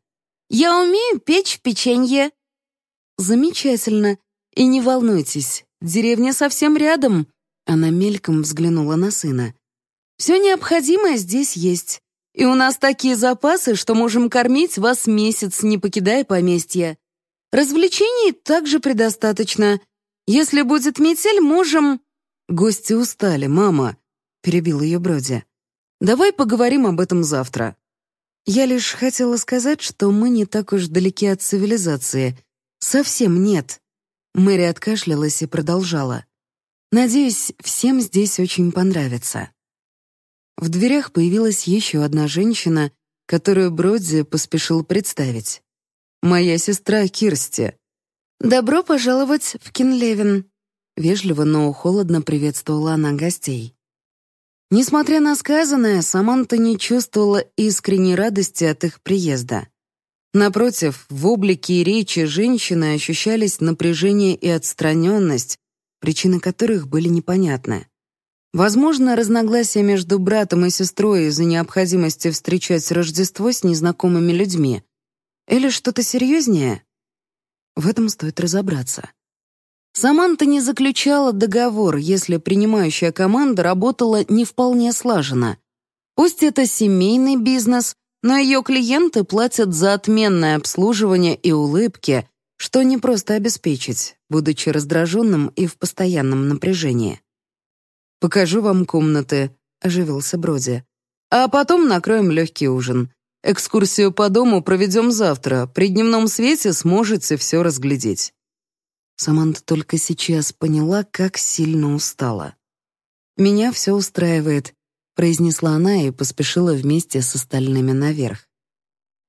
«Я умею печь печенье». «Замечательно. И не волнуйтесь, деревня совсем рядом». Она мельком взглянула на сына. «Все необходимое здесь есть. И у нас такие запасы, что можем кормить вас месяц, не покидая поместья. Развлечений также предостаточно. Если будет метель, можем...» «Гости устали, мама», — перебил ее Броди. «Давай поговорим об этом завтра». Я лишь хотела сказать, что мы не так уж далеки от цивилизации. Совсем нет. Мэри откашлялась и продолжала. Надеюсь, всем здесь очень понравится. В дверях появилась еще одна женщина, которую Бродзи поспешил представить. «Моя сестра Кирсти». «Добро пожаловать в Кинлевин», — вежливо, но холодно приветствовала она гостей. Несмотря на сказанное, Саманта не чувствовала искренней радости от их приезда. Напротив, в облике и речи женщины ощущались напряжение и отстраненность, причины которых были непонятны. Возможно, разногласия между братом и сестрой из-за необходимости встречать Рождество с незнакомыми людьми. Или что-то серьезнее? В этом стоит разобраться. Саманта не заключала договор, если принимающая команда работала не вполне слаженно. Пусть это семейный бизнес, но ее клиенты платят за отменное обслуживание и улыбки, что не просто обеспечить, будучи раздраженным и в постоянном напряжении. «Покажу вам комнаты», — оживился Броди. «А потом накроем легкий ужин. Экскурсию по дому проведем завтра. При дневном свете сможете все разглядеть». Саманта только сейчас поняла, как сильно устала. «Меня все устраивает», — произнесла она и поспешила вместе с остальными наверх.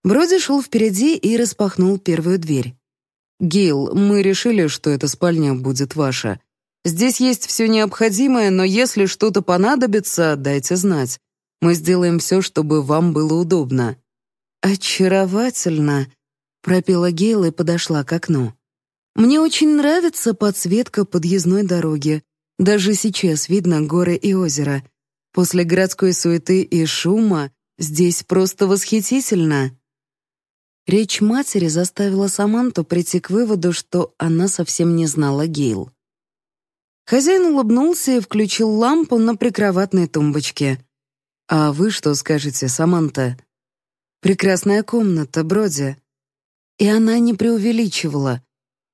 Броди шел впереди и распахнул первую дверь. «Гейл, мы решили, что эта спальня будет ваша. Здесь есть все необходимое, но если что-то понадобится, дайте знать. Мы сделаем все, чтобы вам было удобно». «Очаровательно», — пропела Гейла и подошла к окну. «Мне очень нравится подсветка подъездной дороги. Даже сейчас видно горы и озеро. После городской суеты и шума здесь просто восхитительно». Речь матери заставила Саманту прийти к выводу, что она совсем не знала Гейл. Хозяин улыбнулся и включил лампу на прикроватной тумбочке. «А вы что скажете, Саманта?» «Прекрасная комната, Броди». И она не преувеличивала.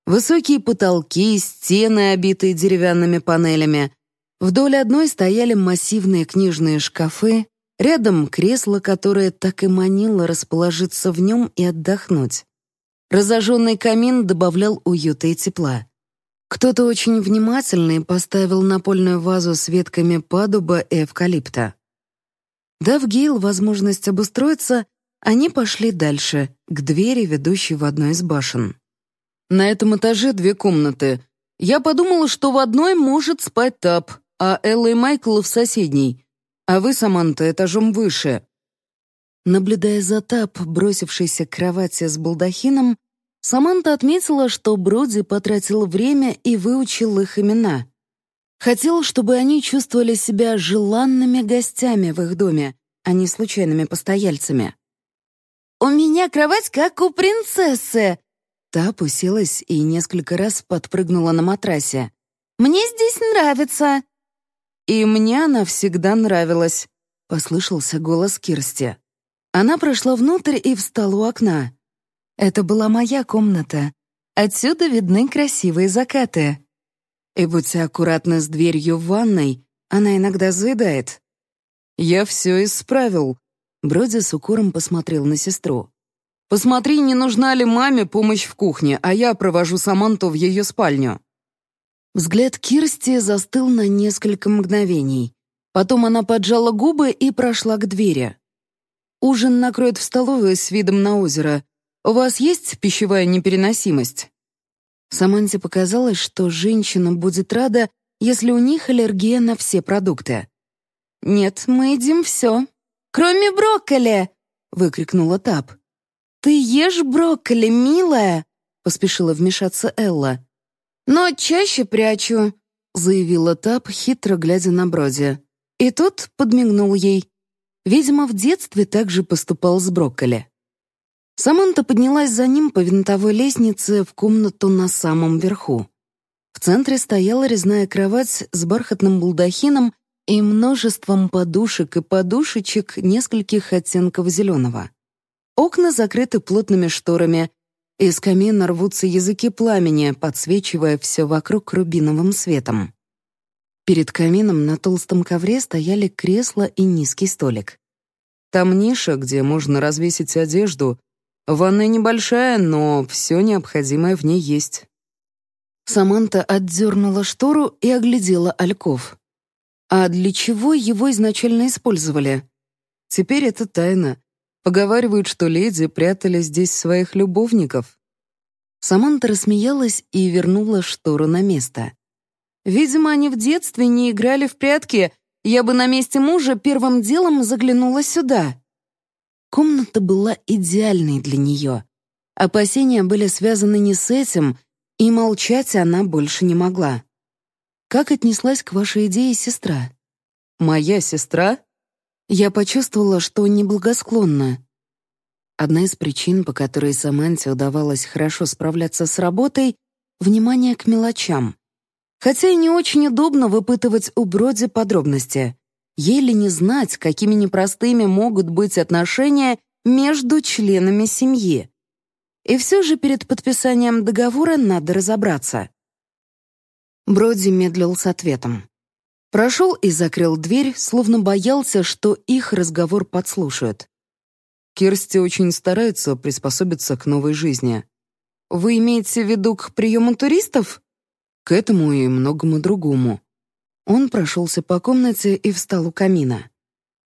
Высокие потолки, стены, обитые деревянными панелями. Вдоль одной стояли массивные книжные шкафы, рядом кресло, которое так и манило расположиться в нем и отдохнуть. Разожженный камин добавлял уюта и тепла. Кто-то очень внимательный поставил напольную вазу с ветками падуба и эвкалипта. Дав Гейл возможность обустроиться, они пошли дальше, к двери, ведущей в одну из башен. На этом этаже две комнаты. Я подумала, что в одной может спать Тап, а Элла и Майкл в соседней. А вы, Саманта, этажом выше. Наблюдая за Тап, бросившейся к кровати с балдахином, Саманта отметила, что Броди потратил время и выучил их имена. Хотел, чтобы они чувствовали себя желанными гостями в их доме, а не случайными постояльцами. «У меня кровать как у принцессы!» Та опустилась и несколько раз подпрыгнула на матрасе. «Мне здесь нравится!» «И мне она всегда нравилась», — послышался голос Кирсти. Она прошла внутрь и встала у окна. Это была моя комната. Отсюда видны красивые закаты. И будьте аккуратны с дверью в ванной, она иногда заедает. Я все исправил. Броди с укором посмотрел на сестру. «Посмотри, не нужна ли маме помощь в кухне, а я провожу Саманту в ее спальню». Взгляд Кирсти застыл на несколько мгновений. Потом она поджала губы и прошла к двери. ужин накроют в столовой с видом на озеро. У вас есть пищевая непереносимость?» Саманте показалось, что женщина будет рада, если у них аллергия на все продукты. «Нет, мы едим все. Кроме брокколи!» — выкрикнула Тап. «Ты ешь брокколи, милая!» — поспешила вмешаться Элла. «Но чаще прячу», — заявила Тап, хитро глядя на Броди. И тот подмигнул ей. Видимо, в детстве также поступал с брокколи. Саманта поднялась за ним по винтовой лестнице в комнату на самом верху. В центре стояла резная кровать с бархатным балдахином и множеством подушек и подушечек нескольких оттенков зеленого. Окна закрыты плотными шторами, из камина рвутся языки пламени, подсвечивая все вокруг рубиновым светом. Перед камином на толстом ковре стояли кресло и низкий столик. Там ниша, где можно развесить одежду. Ванная небольшая, но все необходимое в ней есть. Саманта отдернула штору и оглядела альков. А для чего его изначально использовали? Теперь это тайна. Поговаривают, что леди прятали здесь своих любовников. Саманта рассмеялась и вернула штору на место. Видимо, они в детстве не играли в прятки. Я бы на месте мужа первым делом заглянула сюда. Комната была идеальной для нее. Опасения были связаны не с этим, и молчать она больше не могла. Как отнеслась к вашей идее сестра? Моя сестра? Я почувствовала, что неблагосклонна. Одна из причин, по которой Саманте удавалось хорошо справляться с работой — внимание к мелочам. Хотя и не очень удобно выпытывать у Броди подробности. Еле не знать, какими непростыми могут быть отношения между членами семьи. И все же перед подписанием договора надо разобраться. Броди медлил с ответом. Прошел и закрыл дверь, словно боялся, что их разговор подслушают. Кирсти очень старается приспособиться к новой жизни. Вы имеете в виду к приему туристов? К этому и многому другому. Он прошелся по комнате и встал у камина.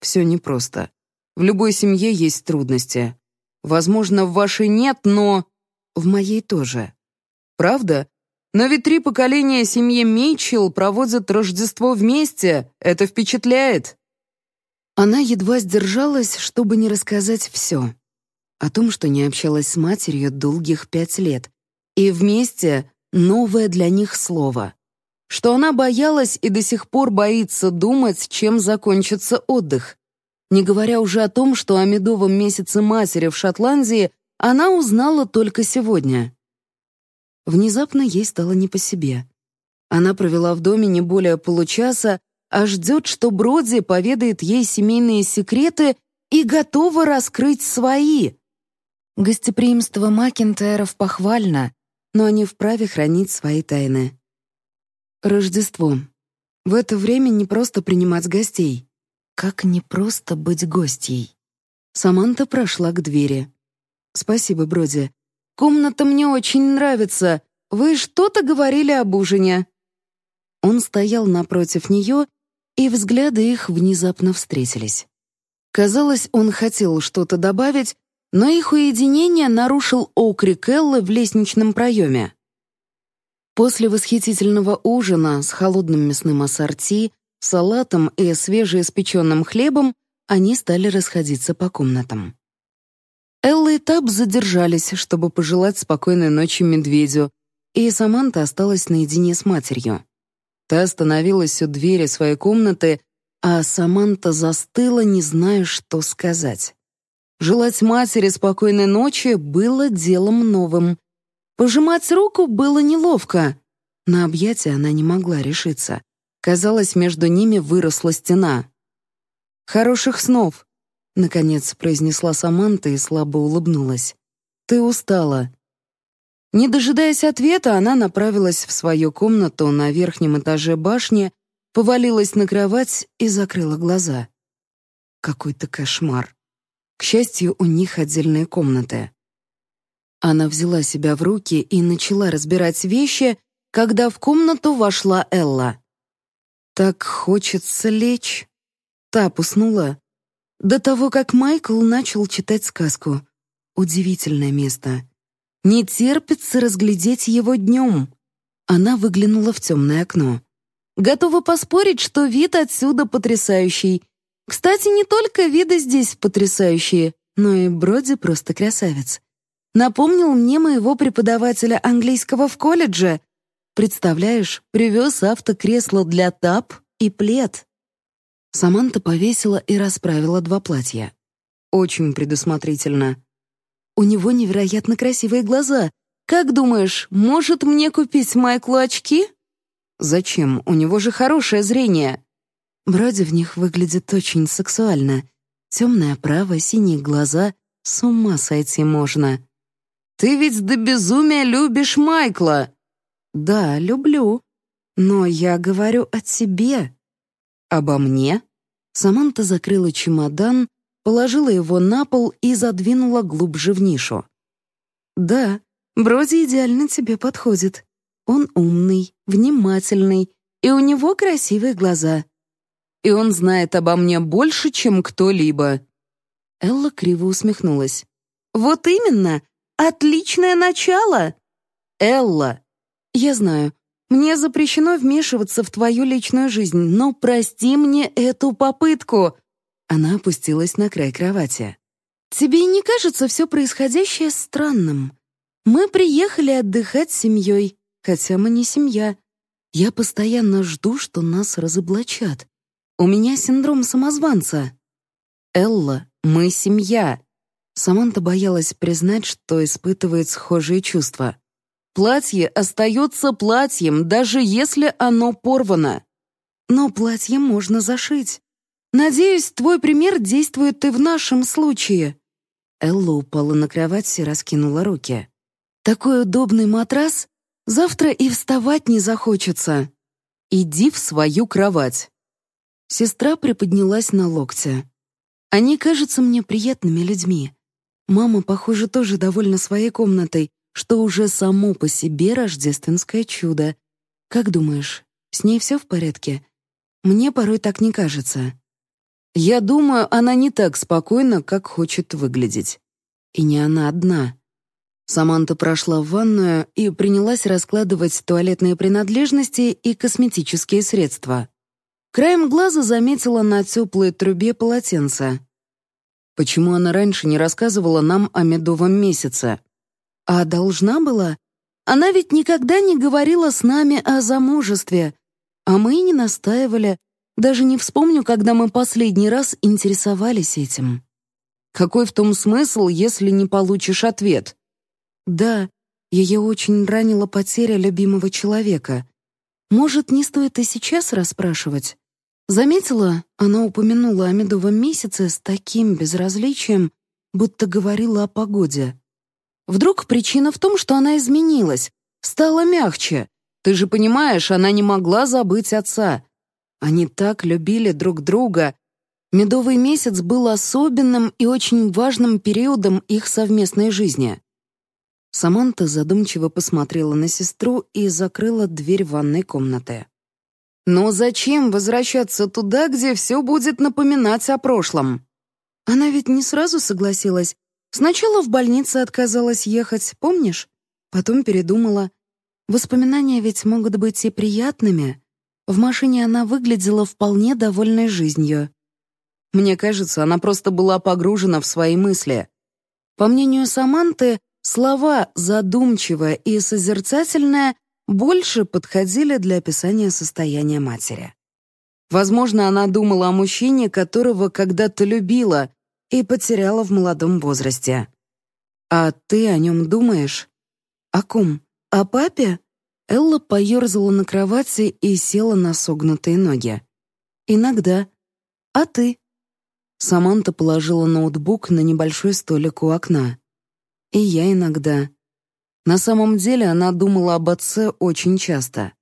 Все непросто. В любой семье есть трудности. Возможно, в вашей нет, но... В моей тоже. Правда? Но ведь три поколения семьи Митчелл проводят Рождество вместе. Это впечатляет. Она едва сдержалась, чтобы не рассказать все. О том, что не общалась с матерью долгих пять лет. И вместе новое для них слово. Что она боялась и до сих пор боится думать, чем закончится отдых. Не говоря уже о том, что о медовом месяце матери в Шотландии она узнала только сегодня. Внезапно ей стало не по себе. Она провела в доме не более получаса, а ждет, что Броди поведает ей семейные секреты и готова раскрыть свои. Гостеприимство Макентайров похвально, но они вправе хранить свои тайны. Рождество. В это время не просто принимать гостей. Как не просто быть гостьей. Саманта прошла к двери. «Спасибо, Броди. Комната мне очень нравится. Вы что-то говорили об ужине». Он стоял напротив нее, и взгляды их внезапно встретились. Казалось, он хотел что-то добавить, но их уединение нарушил окрик Эллы в лестничном проеме. После восхитительного ужина с холодным мясным ассорти, салатом и свежеиспеченным хлебом они стали расходиться по комнатам. И Таб задержались, чтобы пожелать спокойной ночи медведю, и Саманта осталась наедине с матерью. Та остановилась у двери своей комнаты, а Саманта застыла, не зная, что сказать. Желать матери спокойной ночи было делом новым. Пожимать руку было неловко. На объятия она не могла решиться. Казалось, между ними выросла стена. «Хороших снов!» Наконец произнесла Саманта и слабо улыбнулась. «Ты устала». Не дожидаясь ответа, она направилась в свою комнату на верхнем этаже башни, повалилась на кровать и закрыла глаза. Какой-то кошмар. К счастью, у них отдельные комнаты. Она взяла себя в руки и начала разбирать вещи, когда в комнату вошла Элла. «Так хочется лечь». Та уснула, До того, как Майкл начал читать сказку. Удивительное место. Не терпится разглядеть его днем. Она выглянула в темное окно. Готова поспорить, что вид отсюда потрясающий. Кстати, не только виды здесь потрясающие, но и Броди просто красавец. Напомнил мне моего преподавателя английского в колледже. Представляешь, привез автокресло для тап и плед. Саманта повесила и расправила два платья. Очень предусмотрительно. У него невероятно красивые глаза. Как думаешь, может мне купить Майклу очки? Зачем? У него же хорошее зрение. Броди в них выглядит очень сексуально. Темная оправа, синие глаза. С ума сойти можно. Ты ведь до безумия любишь Майкла. Да, люблю. Но я говорю о тебе. Обо мне? Саманта закрыла чемодан, положила его на пол и задвинула глубже в нишу. Да, Броди идеально тебе подходит. Он умный, внимательный, и у него красивые глаза. И он знает обо мне больше, чем кто-либо. Элла криво усмехнулась. Вот именно, отличное начало. Элла, я знаю, мне запрещено вмешиваться в твою личную жизнь, но прости мне эту попытку. Она опустилась на край кровати. Тебе не кажется все происходящее странным? Мы приехали отдыхать с семьей, хотя мы не семья. Я постоянно жду, что нас разоблачат. У меня синдром самозванца. Элла, мы семья. Саманта боялась признать, что испытывает схожие чувства. Платье остается платьем, даже если оно порвано. Но платье можно зашить. Надеюсь, твой пример действует и в нашем случае. Элла упала на кровать и раскинула руки. Такой удобный матрас, завтра и вставать не захочется. Иди в свою кровать. Сестра приподнялась на локте. Они кажутся мне приятными людьми. Мама, похоже, тоже довольна своей комнатой, что уже само по себе рождественское чудо. Как думаешь, с ней все в порядке? Мне порой так не кажется. Я думаю, она не так спокойна, как хочет выглядеть. И не она одна. Саманта прошла в ванную и принялась раскладывать туалетные принадлежности и косметические средства. Краем глаза заметила на теплой трубе полотенце. Почему она раньше не рассказывала нам о медовом месяце? А должна была? Она ведь никогда не говорила с нами о замужестве. А мы не настаивали. Даже не вспомню, когда мы последний раз интересовались этим. Какой в том смысл, если не получишь ответ? Да, ее очень ранила потеря любимого человека. Может, не стоит и сейчас расспрашивать? Заметила, она упомянула о медовом месяце с таким безразличием, будто говорила о погоде. Вдруг причина в том, что она изменилась, стала мягче. Ты же понимаешь, она не могла забыть отца. Они так любили друг друга. Медовый месяц был особенным и очень важным периодом их совместной жизни. Саманта задумчиво посмотрела на сестру и закрыла дверь ванной комнаты. «Но зачем возвращаться туда, где все будет напоминать о прошлом?» Она ведь не сразу согласилась. Сначала в больнице отказалась ехать, помнишь? Потом передумала. Воспоминания ведь могут быть и приятными. В машине она выглядела вполне довольной жизнью. Мне кажется, она просто была погружена в свои мысли. По мнению Саманты, Слова «задумчивая» и «созерцательная» больше подходили для описания состояния матери. Возможно, она думала о мужчине, которого когда-то любила и потеряла в молодом возрасте. «А ты о нем думаешь?» «О ком? О папе?» Элла поерзала на кровати и села на согнутые ноги. «Иногда. А ты?» Саманта положила ноутбук на небольшой столик у окна. И я иногда. На самом деле она думала об отце очень часто.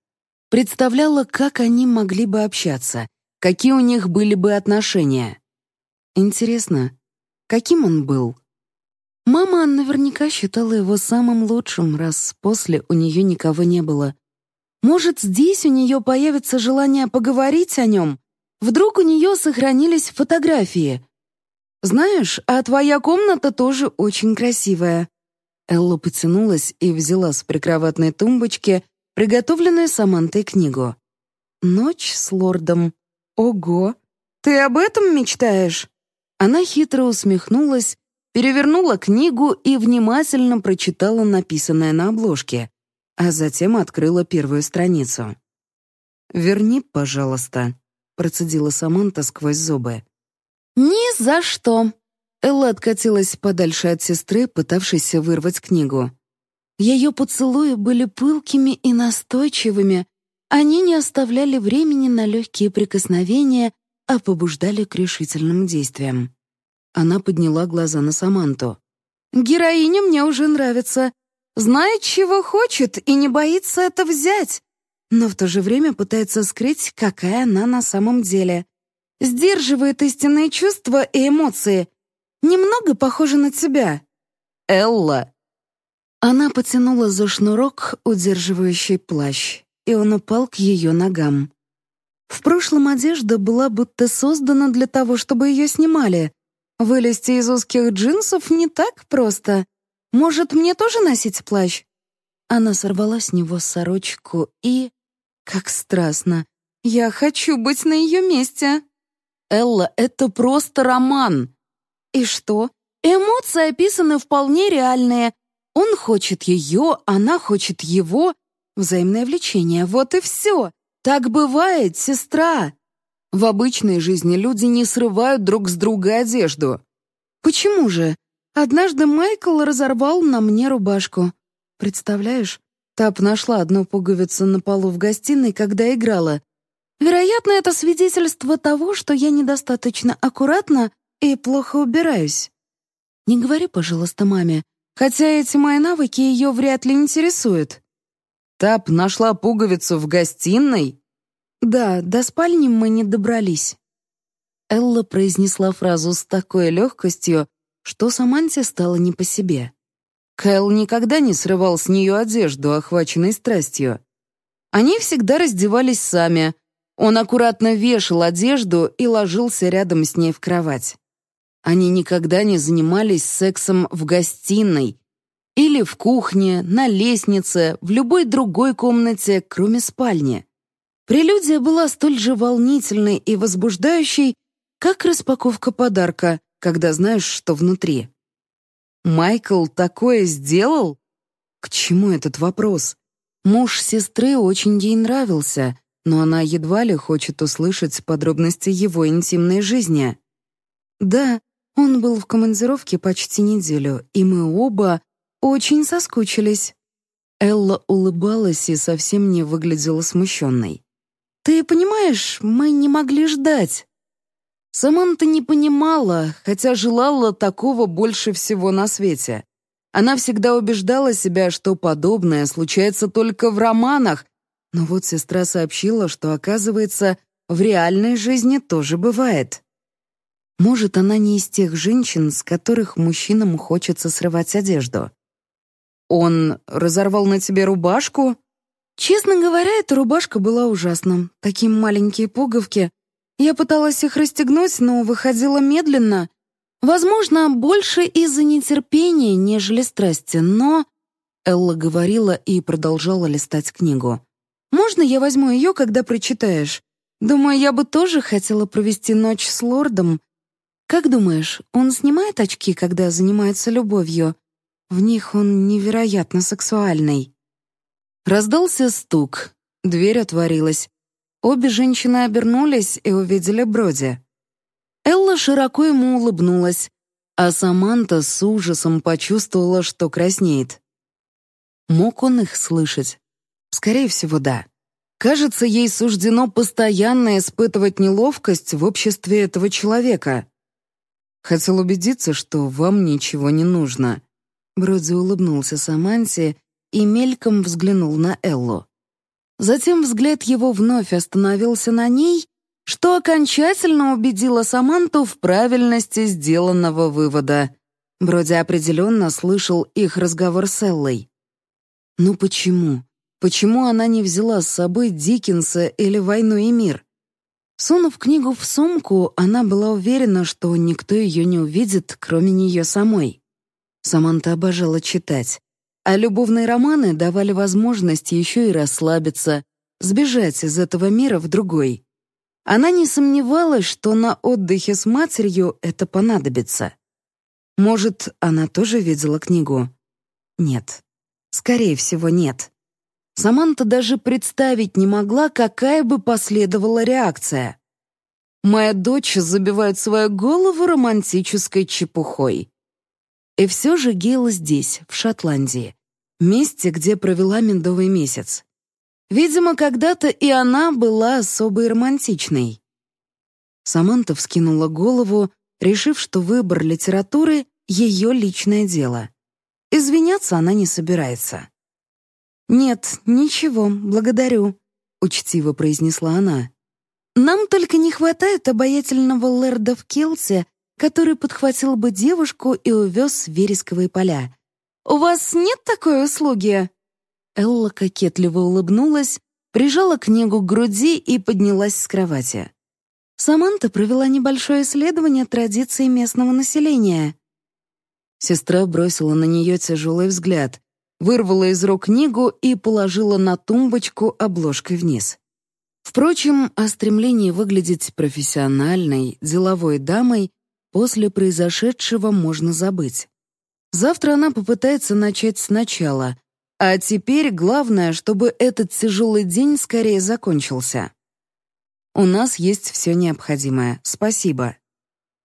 Представляла, как они могли бы общаться, какие у них были бы отношения. Интересно, каким он был? Мама наверняка считала его самым лучшим, раз после у нее никого не было. Может, здесь у нее появится желание поговорить о нем? Вдруг у нее сохранились фотографии? Знаешь, а твоя комната тоже очень красивая». Элла потянулась и взяла с прикроватной тумбочки приготовленную Самантой книгу. «Ночь с лордом. Ого! Ты об этом мечтаешь?» Она хитро усмехнулась, перевернула книгу и внимательно прочитала написанное на обложке, а затем открыла первую страницу. «Верни, пожалуйста», — процедила Саманта сквозь зубы. «Ни за что!» Элла откатилась подальше от сестры, пытавшейся вырвать книгу. Ее поцелуи были пылкими и настойчивыми. Они не оставляли времени на легкие прикосновения, а побуждали к решительным действиям. Она подняла глаза на Саманту. «Героиня мне уже нравится. Знает, чего хочет, и не боится это взять. Но в то же время пытается скрыть, какая она на самом деле. Сдерживает истинные чувства и эмоции. Немного похожа на тебя. Элла, она потянула за шнурок, удерживающий плащ, и он упал к ее ногам. В прошлом одежда была будто создана для того, чтобы ее снимали. Вылезти из узких джинсов не так просто. Может, мне тоже носить плащ? Она сорвала с него сорочку и... Как страстно. Я хочу быть на ее месте. Элла, это просто роман. И что? Эмоции описаны вполне реальные, он хочет ее, она хочет его. Взаимное влечение, вот и все. Так бывает, сестра. В обычной жизни люди не срывают друг с друга одежду. Почему же? Однажды Майкл разорвал на мне рубашку. Представляешь? Тап нашла одну пуговицу на полу в гостиной, когда играла. Вероятно, это свидетельство того, что я недостаточно аккуратна и плохо убираюсь. Не говори, пожалуйста, маме, хотя эти мои навыки ее вряд ли интересуют. Тап нашла пуговицу в гостиной? Да, до спальни мы не добрались. Элла произнесла фразу с такой легкостью, что Саманте стало не по себе. Кэл никогда не срывал с нее одежду, охваченной страстью. Они всегда раздевались сами. Он аккуратно вешал одежду и ложился рядом с ней в кровать. Они никогда не занимались сексом в гостиной или в кухне, на лестнице, в любой другой комнате, кроме спальни. Прелюдия была столь же волнительной и возбуждающей, как распаковка подарка, когда знаешь, что внутри. Майкл такое сделал? К чему этот вопрос? Муж сестры очень ей нравился, но она едва ли хочет услышать подробности его интимной жизни. Да, он был в командировке почти неделю, и мы оба очень соскучились. Элла улыбалась и совсем не выглядела смущенной. «Ты понимаешь, мы не могли ждать». Саманта не понимала, хотя желала такого больше всего на свете. Она всегда убеждала себя, что подобное случается только в романах, но вот сестра сообщила, что, оказывается, в реальной жизни тоже бывает. Может, она не из тех женщин, с которых мужчинам хочется срывать одежду. Он разорвал на тебе рубашку? Честно говоря, эта рубашка была ужасна. Такие маленькие пуговки. Я пыталась их расстегнуть, но выходила медленно. Возможно, больше из-за нетерпения, нежели страсти, но... Элла говорила и продолжала листать книгу. «Можно я возьму ее, когда прочитаешь? Думаю, я бы тоже хотела провести ночь с лордом, как думаешь, он снимает очки, когда занимается любовью? В них он невероятно сексуальный. Раздался стук. Дверь отворилась. Обе женщины обернулись и увидели Броди. Элла широко ему улыбнулась, а Саманта с ужасом почувствовала, что краснеет. Мог он их слышать? Скорее всего, да. Кажется, ей суждено постоянно испытывать неловкость в обществе этого человека. Хотел убедиться, что вам ничего не нужно». Броди улыбнулся Саманте и мельком взглянул на Эллу. Затем взгляд его вновь остановился на ней, что окончательно убедило Саманту в правильности сделанного вывода. Броди определенно слышал их разговор с Эллой. Ну почему? Почему она не взяла с собой Диккенса или «Войну и мир»? Сунув книгу в сумку, она была уверена, что никто ее не увидит, кроме нее самой. Саманта обожала читать, а любовные романы давали возможность еще и расслабиться, сбежать из этого мира в другой. Она не сомневалась, что на отдыхе с матерью это понадобится. Может, она тоже видела книгу? Нет. Скорее всего, нет. Саманта даже представить не могла, какая бы последовала реакция. «Моя дочь забивает свою голову романтической чепухой». И все же Гейла здесь, в Шотландии, месте, где провела медовый месяц. Видимо, когда-то и она была особо романтичной. Саманта вскинула голову, решив, что выбор литературы — ее личное дело. Извиняться она не собирается. «Нет, ничего, благодарю», — учтиво произнесла она. «Нам только не хватает обаятельного лэрда в Келсе, который подхватил бы девушку и увез в вересковые поля. У вас нет такой услуги?» Элла кокетливо улыбнулась, прижала книгу к груди и поднялась с кровати. Саманта провела небольшое исследование традиций местного населения. Сестра бросила на нее тяжелый взгляд, вырвала из рук книгу и положила на тумбочку обложкой вниз. Впрочем, о стремлении выглядеть профессиональной, деловой дамой после произошедшего можно забыть. Завтра она попытается начать сначала, а теперь главное, чтобы этот тяжелый день скорее закончился. У нас есть все необходимое, спасибо.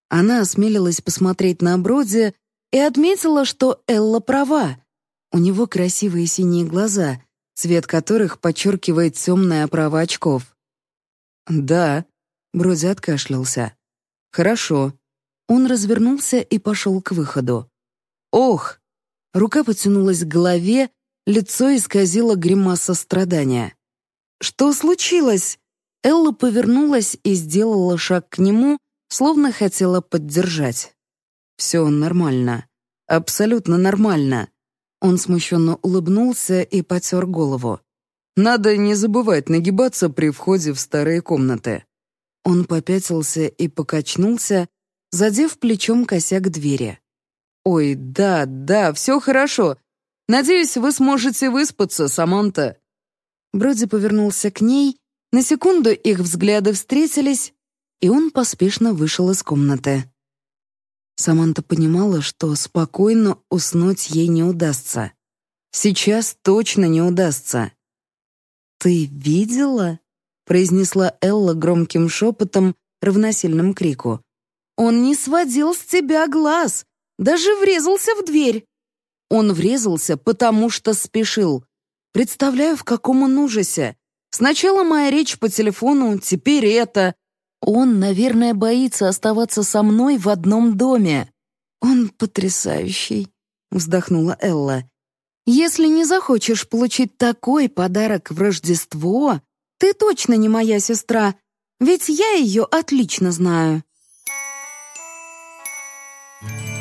Она осмелилась посмотреть на Броди и отметила, что Элла права. У него красивые синие глаза, цвет которых подчеркивает темная оправа очков. «Да», — Броди откашлялся. «Хорошо». Он развернулся и пошел к выходу. «Ох!» Рука потянулась к голове, лицо исказило гримаса страдания. «Что случилось?» Элла повернулась и сделала шаг к нему, словно хотела поддержать. «Все нормально. Абсолютно нормально. Он смущенно улыбнулся и потер голову. «Надо не забывать нагибаться при входе в старые комнаты». Он попятился и покачнулся, задев плечом косяк двери. «Ой, да, да, все хорошо. Надеюсь, вы сможете выспаться, Саманта». Броди повернулся к ней, на секунду их взгляды встретились, и он поспешно вышел из комнаты. Саманта понимала, что спокойно уснуть ей не удастся. Сейчас точно не удастся. «Ты видела?» — произнесла Элла громким шепотом, равносильным крику. «Он не сводил с тебя глаз, даже врезался в дверь». Он врезался, потому что спешил. Представляю, в каком он ужасе. Сначала моя речь по телефону, теперь это. Он, наверное, боится оставаться со мной в одном доме. Он потрясающий, вздохнула Элла. Если не захочешь получить такой подарок в Рождество, ты точно не моя сестра, ведь я ее отлично знаю. Thank you.